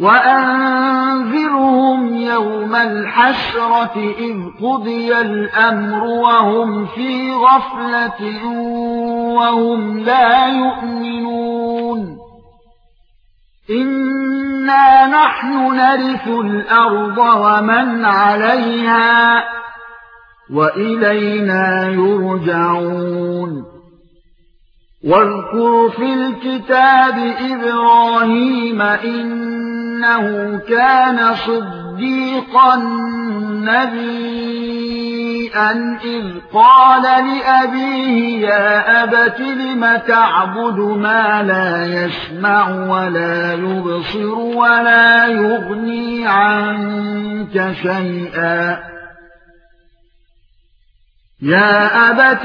وَأَنذِرْهُمْ يَوْمَ الْحَسْرَةِ إِذْ قُضِيَ الْأَمْرُ وَهُمْ فِي غَفْلَةٍ وَهُمْ لَا يُؤْمِنُونَ إِنَّا نَحْنُ نَرِثُ الْأَرْضَ وَمَنْ عَلَيْهَا وَإِلَيْنَا يُرْجَعُونَ وَاذْكُرْ فِي الْكِتَابِ إِبْرَاهِيمَ إِنَّهُ كَانَ صِدِّيقًا نَبِيًّا. إِذْ قَالَ لِأَبِيهِ يَا أَبَتِ لِمَ تَعْبُدُ مَا لَا يَسْمَعُ وَلَا يُبْصِرُ وَلَا يُغْنِي عَنكَ شَيْئًا. يَا أَبَتِ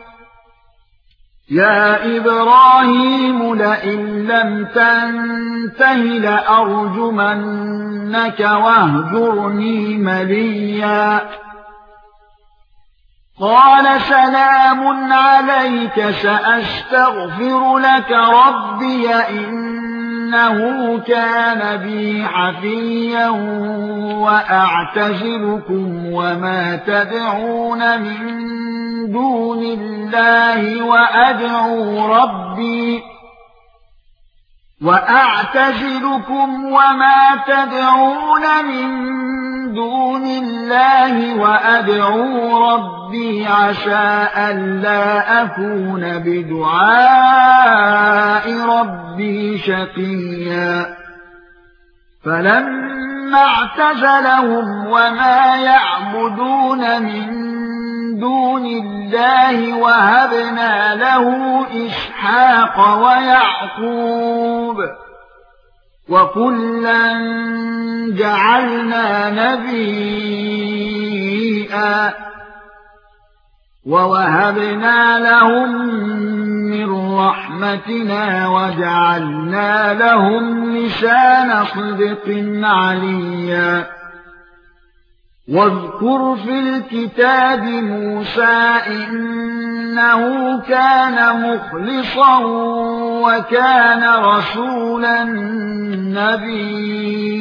يَا إِبْرَاهِيمُ لَئِن لَّمْ تَنتَهِ لَأَرْجُمَنَّكَ وَاهْجُرْنِي مَلِيًّا قَالَ سَلَامٌ عَلَيْكَ سَأَسْتَغْفِرُ لَكَ رَبِّي إِنَّهُ كَانَ بِي حَفِيًّا وَأَعْتَزِلُكُمْ وَمَا تَدْعُونَ مِن دُونِ اللَّهِ وَأَدْعُو رَبِّي وَأَعْتَزِلُكُمْ وَمَا تَدْعُونَ مِن دُونِ اللَّهِ وَأَدْعُو رَبِّي عَسَى أَلَّا أَكُونَ بِدُعَاءِ رَبِّي شَقِيًّا فَلَمَّا اعْتَزَلَهُمْ وَمَا يَعْبُدُونَ مِن دُونِ اللَّهِ وَهَبْنَا لَهُ إِسْحَاقَ وَيَعْقُوبَ وَكُلًّا جَعَلْنَا نَبِيًّا وَوَهَبْنَا لَهُم مِّن رَّحْمَتِنَا وَجَعَلْنَا لَهُمْ لِسَانَ صِدْقٍ عَلِيًّا وَاذْكُرْ فِي الْكِتَابِ مُوسَى إِنَّهُ كَانَ مُخْلَصًا وَكَانَ رَسُولًا نَبِيًّا.